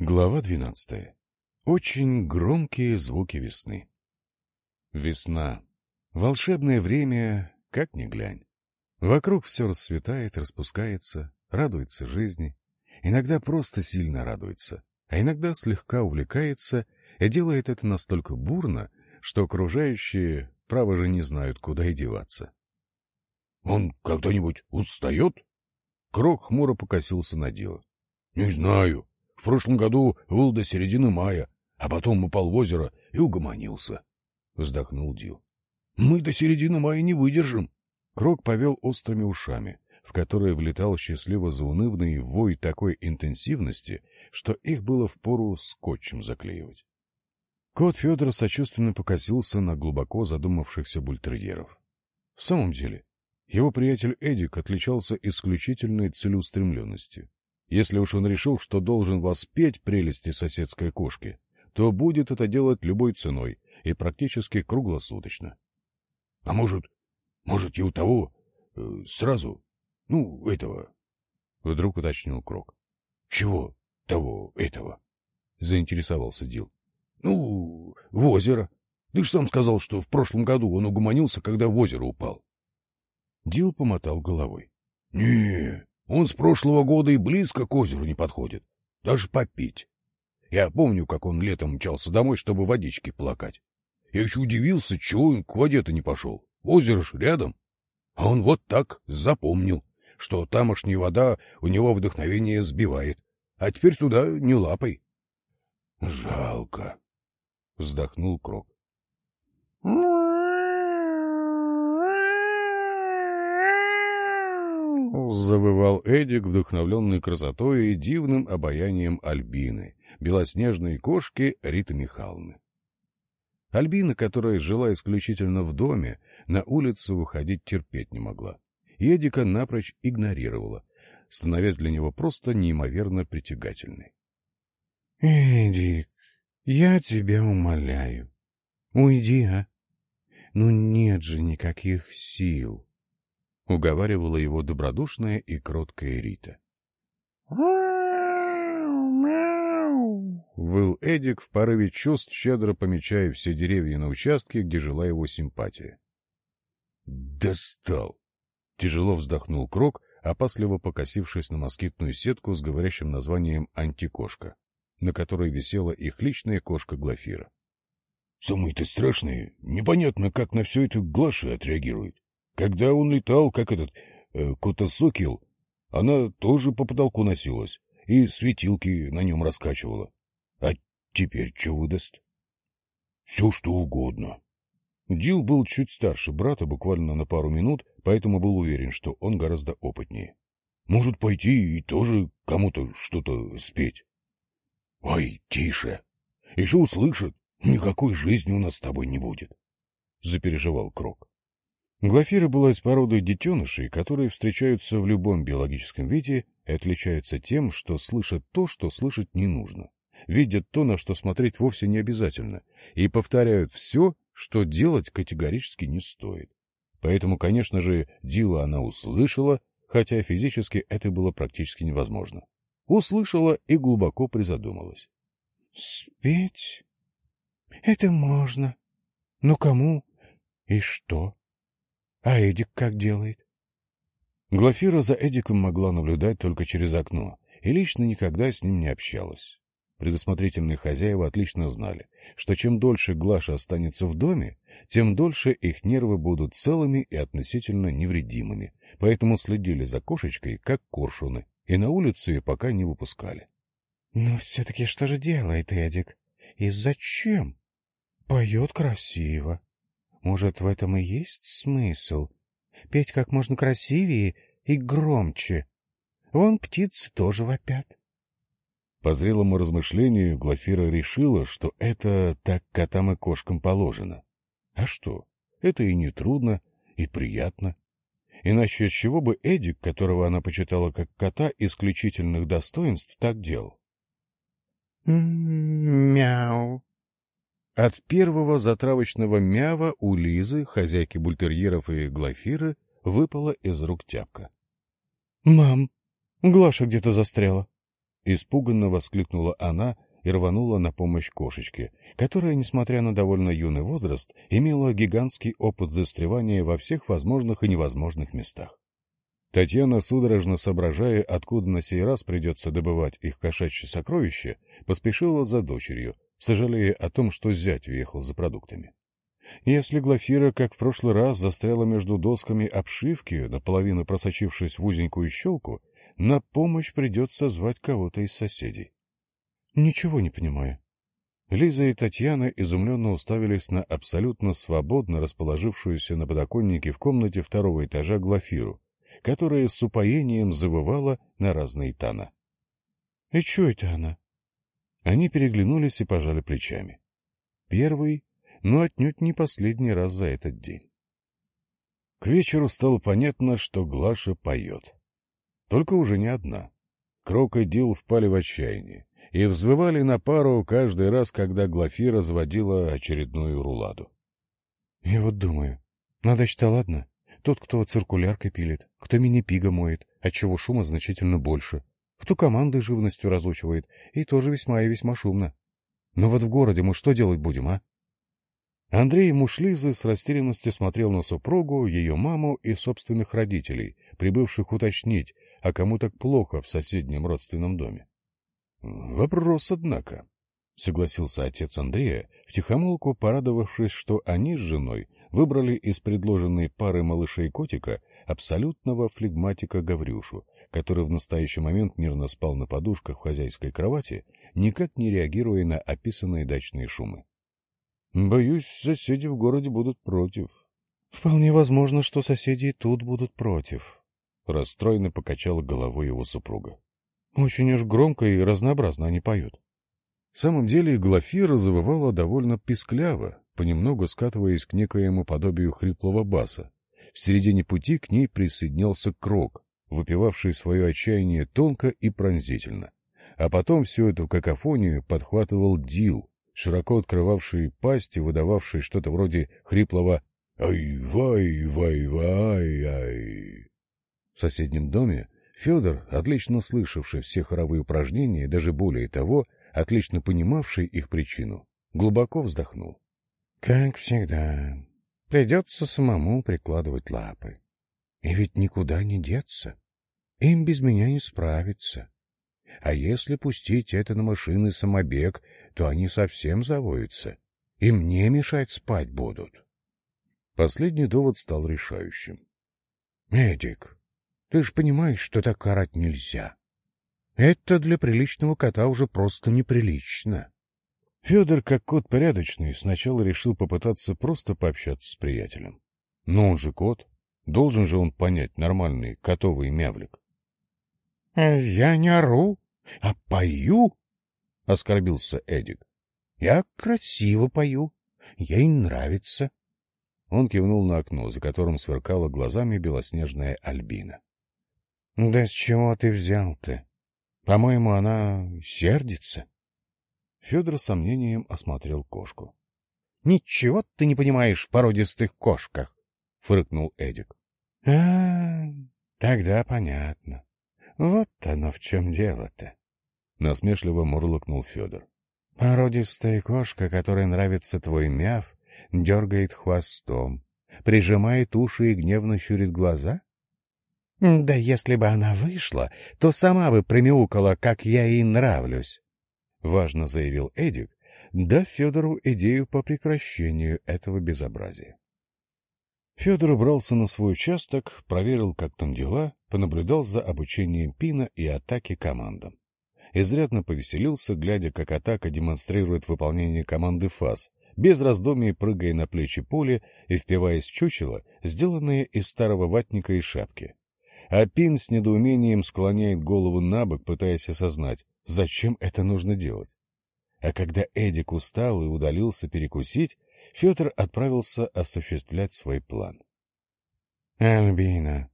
Глава двенадцатая. Очень громкие звуки весны. Весна. Волшебное время, как ни глянь. Вокруг все расцветает, распускается, радуется жизни. Иногда просто сильно радуется, а иногда слегка увлекается и делает это настолько бурно, что окружающие, право же, не знают, куда и деваться. — Он когда-нибудь устает? Крок хмуро покосился на дело. — Не знаю. В прошлом году выл до середины мая, а потом упал в озеро и угомонился. Вздохнул Дил. — Мы до середины мая не выдержим. Крок повел острыми ушами, в которые влетал счастливо заунывный вой такой интенсивности, что их было впору скотчем заклеивать. Кот Федор сочувственно покосился на глубоко задумавшихся бультерьеров. В самом деле, его приятель Эдик отличался исключительной целеустремленностью. Если уж он решил, что должен воспеть прелести соседской кошки, то будет это делать любой ценой и практически круглосуточно. — А может, может, и у того э, сразу, ну, этого? — вдруг уточнил Крок. — Чего того этого? — заинтересовался Дил. — Ну, в озеро. Ты ж сам сказал, что в прошлом году он угомонился, когда в озеро упал. Дил помотал головой. — Не, он с прошлого года и близко к озеру не подходит. Даже попить. Я помню, как он летом мчался домой, чтобы водички плакать. Я еще удивился, чего он к воде-то не пошел. Озеро ж рядом. А он вот так запомнил, что тамошняя вода у него вдохновение сбивает. А теперь туда не лапай. — Жалко, — вздохнул Крок. — Завывал Эдик, вдохновленный красотой и дивным обаянием Альбины, белоснежной кошки Риты Михайловны. Альбина, которая жила исключительно в доме, на улицу выходить терпеть не могла. Эдика напрочь игнорировала, становясь для него просто неимоверно притягательной. — Эдик, я тебя умоляю, уйди, а? Ну нет же никаких сил. — уговаривала его добродушная и кроткая Рита. Выл Эдик в порыве чувств, щедро помечая все деревья на участке, где жила его симпатия. «Достал!» — тяжело вздохнул Крок, опасливо покосившись на москитную сетку с говорящим названием «Антикошка», на которой висела их личная кошка Глафира. «Самое-то страшное, непонятно, как на все это Глаша отреагирует. Когда он летал, как этот э, Котосокил, она тоже по потолку носилась и светилки на нем раскачивала. А теперь что выдаст? Все, что угодно. Дил был чуть старше брата, буквально на пару минут, поэтому был уверен, что он гораздо опытнее. Может пойти и тоже кому-то что-то спеть. — Ой, тише! Еще услышат, никакой жизни у нас с тобой не будет, — запереживал Крок. Глафира была из породы детенышей, которые встречаются в любом биологическом виде и отличаются тем, что слышат то, что слышать не нужно видят то, на что смотреть вовсе не обязательно, и повторяют все, что делать категорически не стоит. Поэтому, конечно же, Дила она услышала, хотя физически это было практически невозможно. Услышала и глубоко призадумалась. — Спеть? Это можно. Но кому и что? А Эдик как делает? Глафира за Эдиком могла наблюдать только через окно и лично никогда с ним не общалась. Предусмотрительные хозяева отлично знали, что чем дольше Глаша останется в доме, тем дольше их нервы будут целыми и относительно невредимыми, поэтому следили за кошечкой, как коршуны, и на улицу ее пока не выпускали. — Но все-таки что же делает Эдик? И зачем? Поет красиво. Может, в этом и есть смысл? Петь как можно красивее и громче. Вон птицы тоже вопят. По зрелому размышлению Глафира решила, что это так котам и кошкам положено. А что? Это и не трудно, и приятно. Иначе с чего бы Эдик, которого она почитала как кота исключительных достоинств, так делал? «Мяу!» От первого затравочного мява у Лизы, хозяйки бультерьеров и Глафиры, выпала из рук тяпка. «Мам, Глаша где-то застряла», Испуганно воскликнула она и рванула на помощь кошечке, которая, несмотря на довольно юный возраст, имела гигантский опыт застревания во всех возможных и невозможных местах. Татьяна, судорожно соображая, откуда на сей раз придется добывать их кошачье сокровище, поспешила за дочерью, сожалея о том, что зять уехал за продуктами. Если Глафира, как в прошлый раз, застряла между досками обшивки, наполовину просочившись в узенькую щелку, на помощь придется звать кого-то из соседей. Ничего не понимаю. Лиза и Татьяна изумленно уставились на абсолютно свободно расположившуюся на подоконнике в комнате второго этажа Глафиру, которая с упоением завывала на разные тона. — И что это она? Они переглянулись и пожали плечами. Первый, но отнюдь не последний раз за этот день. К вечеру стало понятно, что Глаша поет. Только уже не одна. Крок и Дил впали в отчаяние и взвывали на пару каждый раз, когда Глафира заводила очередную руладу. — Я вот думаю, надо-то ладно. Тот, кто циркуляркой пилит, кто мини-пига моет, отчего шума значительно больше, кто командой живностью разучивает, и тоже весьма и весьма шумно. Но вот в городе мы что делать будем, а? Андрей Мушлизы с растерянностью смотрел на супругу, ее маму и собственных родителей, прибывших уточнить, а кому так плохо в соседнем родственном доме. — Вопрос, однако, — согласился отец Андрея, втихомолку порадовавшись, что они с женой выбрали из предложенной пары малышей котика абсолютного флегматика Гаврюшу, который в настоящий момент мирно спал на подушках в хозяйской кровати, никак не реагируя на описанные дачные шумы. — Боюсь, соседи в городе будут против. — Вполне возможно, что соседи тут будут против, — расстроенно покачала головой его супруга. — Очень уж громко и разнообразно они поют. В самом деле Глафира завывала довольно пискляво, понемногу скатываясь к некоему подобию хриплого баса. В середине пути к ней присоединялся Крок, выпивавший свое отчаяние тонко и пронзительно. А потом всю эту какофонию подхватывал Дил, широко открывавший пасть и выдававший что-то вроде хриплого «Ай-вай-вай-вай-ай». В соседнем доме Федор, отлично слышавший все хоровые упражнения и даже более того, отлично понимавший их причину, глубоко вздохнул. — Как всегда, придется самому прикладывать лапы. И ведь никуда не деться. Им без меня не справиться. А если пустить это на машины самобег, то они совсем завоются. И мне мешать спать будут. Последний довод стал решающим. — Эдик, ты же понимаешь, что так карать нельзя. Это для приличного кота уже просто неприлично. Федор, как кот порядочный, сначала решил попытаться просто пообщаться с приятелем. Но он же кот. Должен же он понять нормальный котовый мявлик. — Я не ору, а пою, — оскорбился Эдик. — Я красиво пою, ей нравится. Он кивнул на окно, за которым сверкала глазами белоснежная Альбина. — Да с чего ты взял-то? По-моему, она сердится. Федор сомнением осмотрел кошку. — Ничего ты не понимаешь в породистых кошках, — фыркнул Эдик. — А, тогда понятно. Вот оно в чем дело-то. Насмешливо мурлыкнул Федор. Породистая кошка, которой нравится твой мяв, дергает хвостом, прижимает уши и гневно щурит глаза? Да если бы она вышла, то сама бы примяукала, как я ей нравлюсь. Важно заявил Эдик, дав Федору идею по прекращению этого безобразия. Федор убрался на свой участок, проверил, как там дела, понаблюдал за обучением Пина и атаки командам. Изрядно повеселился, глядя, как атака демонстрирует выполнение команды ФАС, без раздумий прыгая на плечи Поли и впиваясь в чучело, сделанное из старого ватника и шапки. А Пин с недоумением склоняет голову на бок, пытаясь осознать, зачем это нужно делать. А когда Эдик устал и удалился перекусить, Федор отправился осуществлять свой план. — Альбина,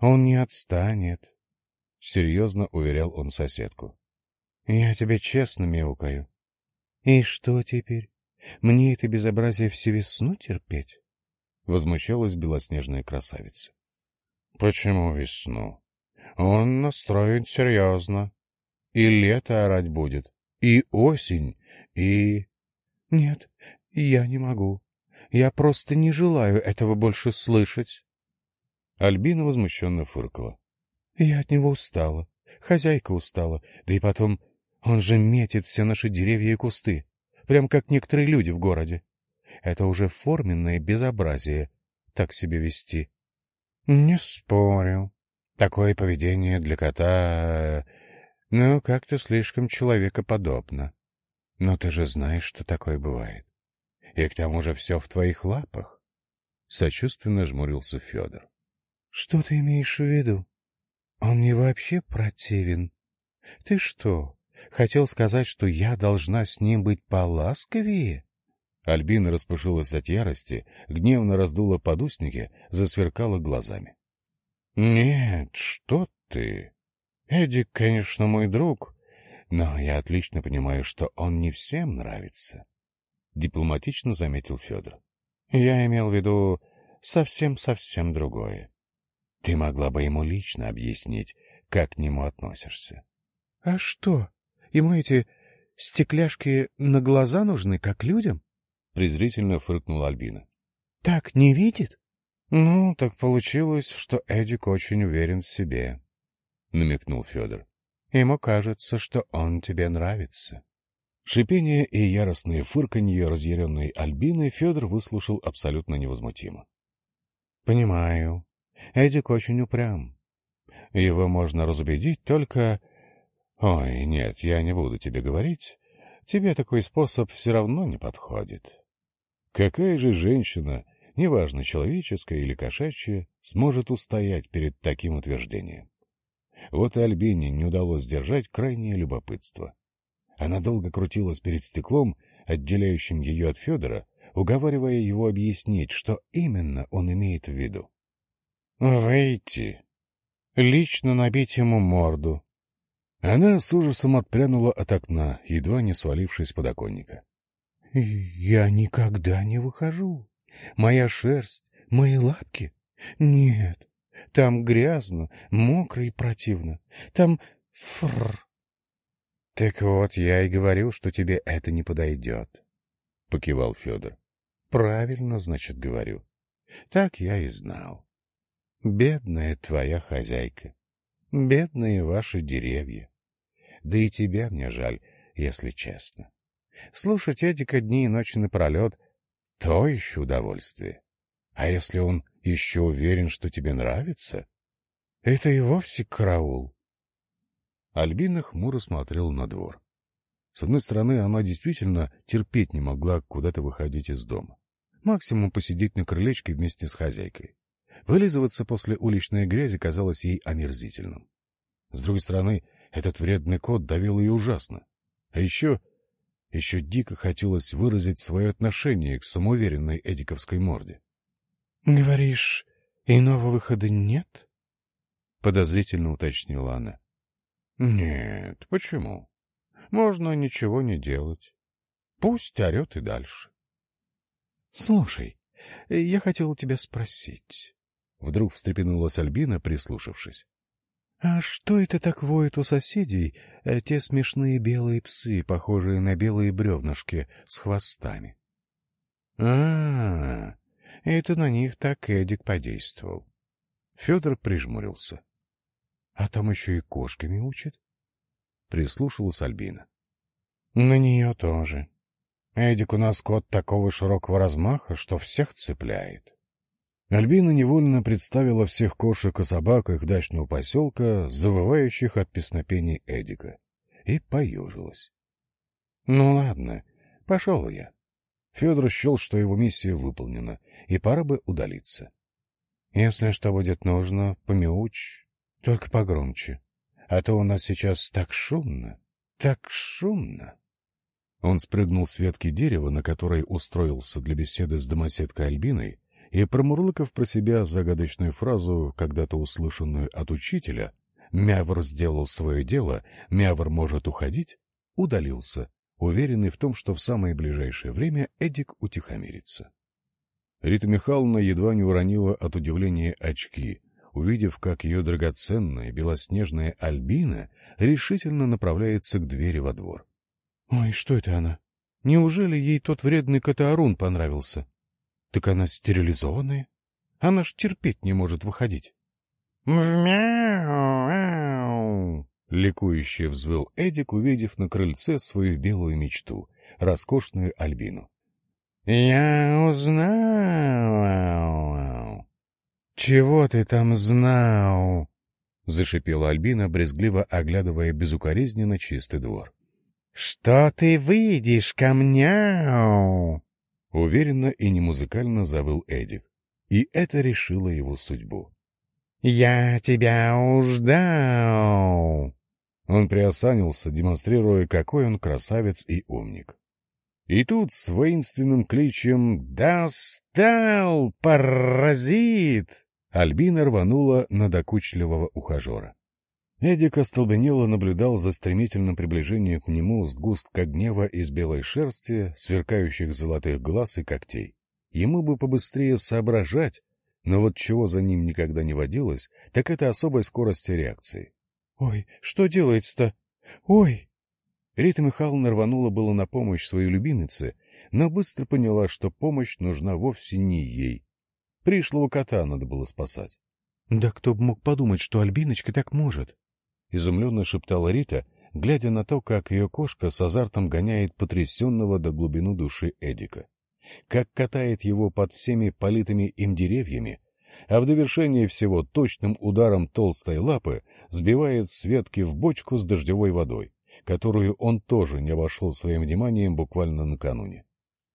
он не отстанет, — серьезно уверял он соседку. — Я тебе честно мяукаю. — И что теперь? Мне это безобразие всю весну терпеть? — возмущалась белоснежная красавица. — Почему весну? Он настроен серьезно. И лето орать будет, и осень, и... Нет, я не могу. Я просто не желаю этого больше слышать. Альбина возмущенно фыркала. Я от него устала, хозяйка устала, да и потом он же метит все наши деревья и кусты, прям как некоторые люди в городе. Это уже форменное безобразие, так себя вести. — Не спорю. Такое поведение для кота... Ну, как-то слишком человекоподобно. Но ты же знаешь, что такое бывает. И к тому же все в твоих лапах. Сочувственно жмурился Федор. — Что ты имеешь в виду? Он мне вообще противен. Ты что, хотел сказать, что я должна с ним быть поласковее? Альбина распушилась от ярости, гневно раздула подусники, засверкала глазами. — Нет, что ты. Эдик, конечно, мой друг, но я отлично понимаю, что он не всем нравится. Дипломатично заметил Федор. Я имел в виду совсем-совсем другое. Ты могла бы ему лично объяснить, как к нему относишься. — А что, ему эти стекляшки на глаза нужны, как людям? — презрительно фыркнула Альбина. — Так не видит? — Ну, так получилось, что Эдик очень уверен в себе, — намекнул Федор. — Ему кажется, что он тебе нравится. Шипение и яростные фырканье разъяренной Альбины Федор выслушал абсолютно невозмутимо. — Понимаю. Эдик очень упрям. Его можно разубедить только... Ой, нет, я не буду тебе говорить. Тебе такой способ все равно не подходит. Какая же женщина, неважно, человеческая или кошачья, сможет устоять перед таким утверждением? Вот и Альбине не удалось сдержать крайнее любопытство. Она долго крутилась перед стеклом, отделяющим ее от Федора, уговаривая его объяснить, что именно он имеет в виду. «Выйти. Лично набить ему морду». Она с ужасом отпрянула от окна, едва не свалившись с подоконника. Я никогда не выхожу. Моя шерсть, мои лапки. Нет, там грязно, мокро и противно. Там фрр. Так вот, я и говорю, что тебе это не подойдет, — покивал Федор. Правильно, значит, говорю. Так я и знал. Бедная твоя хозяйка. Бедные ваши деревья. Да и тебя мне жаль, если честно. Слушать Эдика дни и ночи напролет — то еще удовольствие. А если он еще уверен, что тебе нравится, это и вовсе караул. Альбина хмуро смотрела на двор. С одной стороны, она действительно терпеть не могла куда-то выходить из дома. Максимум посидеть на крылечке вместе с хозяйкой. Вылизываться после уличной грязи казалось ей омерзительным. С другой стороны, этот вредный кот давил ее ужасно. А еще еще дико хотелось выразить свое отношение к самоуверенной эдиковской морде. — Говоришь, иного выхода нет? — подозрительно уточнила она. — Нет, почему? Можно ничего не делать. Пусть орет и дальше. — Слушай, я хотела тебя спросить. Вдруг встрепенулась Альбина, прислушавшись. «А что это так воют у соседей, э, те смешные белые псы, похожие на белые бревнышки с хвостами?» «А, это на них так Эдик подействовал». Федор прижмурился. «А там еще и кошками учат?» Прислушалась Альбина. «На нее тоже. Эдик у нас кот такого широкого размаха, что всех цепляет. Альбина невольно представила всех кошек и собак их дачного поселка, завывающих от песнопений Эдика, и поежилась. — Ну ладно, пошел я. Федор счел, что его миссия выполнена, и пора бы удалиться. Если что будет нужно, помяучь, только погромче, а то у нас сейчас так шумно, так шумно. Он спрыгнул с ветки дерева, на которой устроился для беседы с домоседкой Альбиной, и, промурлыкав про себя загадочную фразу, когда-то услышанную от учителя, «Мявр сделал свое дело, Мявр может уходить», удалился, уверенный в том, что в самое ближайшее время Эдик утихомирится. Рита Михайловна едва не уронила от удивления очки, увидев, как ее драгоценная белоснежная Альбина решительно направляется к двери во двор. — Ой, что это она? Неужели ей тот вредный Катаарун понравился? Так она стерилизованная. Она ж терпеть не может выходить. «Мяу!» — ликующе взвыл Эдик, увидев на крыльце свою белую мечту, роскошную Альбину. «Я узнал!» «Чего ты там знал?» — зашипела Альбина, брезгливо оглядывая безукоризненно чистый двор. «Что ты выйдешь ко мне?» Уверенно и немузыкально завыл Эдик. И это решило его судьбу. «Я тебя уждал!» Он приосанился, демонстрируя, какой он красавец и умник. И тут с воинственным кличем «Достал, паразит!» Альбина рванула на докучливого ухажера. Эдик остолбенело наблюдал за стремительным приближением к нему сгустка гнева из белой шерсти, сверкающих золотых глаз и когтей. Ему бы побыстрее соображать, но вот чего за ним никогда не водилось, так это особой скорости реакции. — Ой, что делается-то? Ой! Рита Михайловна рванула было на помощь своей любимице, но быстро поняла, что помощь нужна вовсе не ей. Пришлого кота надо было спасать. — Да кто бы мог подумать, что Альбиночка так может? изумленно шептала Рита, глядя на то, как ее кошка с азартом гоняет потрясенного до глубины души Эдика, как катает его под всеми политыми им деревьями, а в довершение всего точным ударом толстой лапы сбивает с ветки в бочку с дождевой водой, которую он тоже не обошел своим вниманием буквально накануне.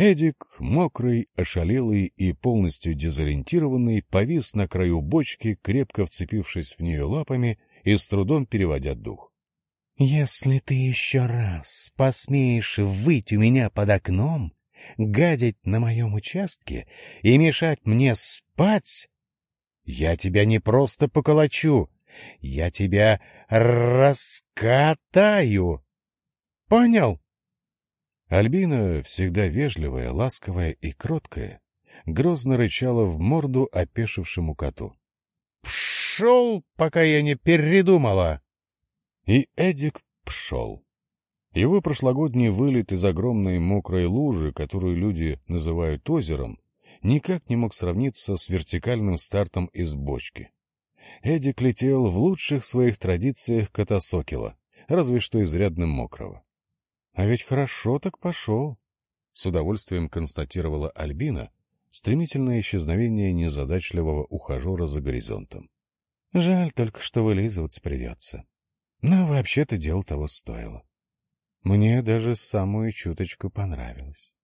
Эдик, мокрый, ошалелый и полностью дезориентированный, повис на краю бочки, крепко вцепившись в нее лапами и с трудом переводя дух. — Если ты еще раз посмеешь выйти у меня под окном, гадить на моем участке и мешать мне спать, я тебя не просто поколочу, я тебя раскатаю. Понял? Альбина, всегда вежливая, ласковая и кроткая, грозно рычала в морду опешившему коту. Пшел, пока я не передумала. И Эдик пшел. Его прошлогодний вылет из огромной мокрой лужи, которую люди называют озером, никак не мог сравниться с вертикальным стартом из бочки. Эдик летел в лучших своих традициях Катасокила, разве что изрядно мокрого. — А ведь хорошо так пошел, — с удовольствием констатировала Альбина, стремительное исчезновение незадачливого ухажера за горизонтом. Жаль только, что вылизываться придется. Но вообще-то дело того стоило. Мне даже самую чуточку понравилось.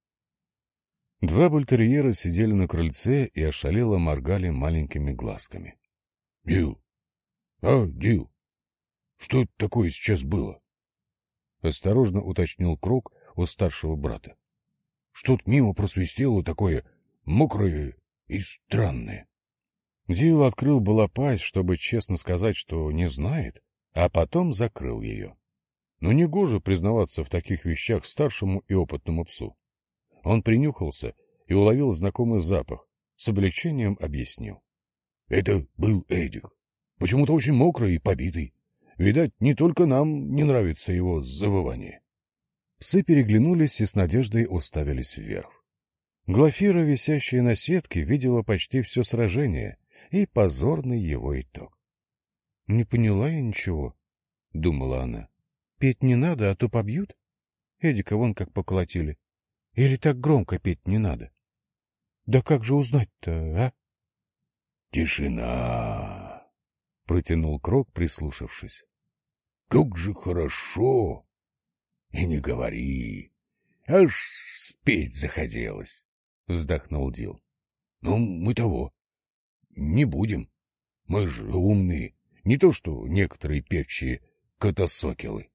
Два бультерьера сидели на крыльце и ошалело моргали маленькими глазками. — Дил! А, Дил! Что это такое сейчас было? — осторожно уточнил Крок у старшего брата. — Что-то мимо просвистело такое мокрое и странное. Дил открыл была пасть, чтобы честно сказать, что не знает, а потом закрыл ее. Но негоже признаваться в таких вещах старшему и опытному псу. Он принюхался и уловил знакомый запах, с облегчением объяснил. — Это был Эдик. Почему-то очень мокрый и побитый. Видать, не только нам не нравится его завывание. Псы переглянулись и с надеждой уставились вверх. Глафира, висящая на сетке, видела почти все сражение и позорный его итог. — Не поняла я ничего, — думала она. — Петь не надо, а то побьют? Эдика вон как поколотили. Или так громко петь не надо? Да как же узнать-то, а? — Тишина! — протянул Крок, прислушавшись. — Как же хорошо! И не говори, аж спеть захотелось, — вздохнул Дил. — Ну, мы того, не будем. Мы же умные, не то что некоторые певчие котосокелы.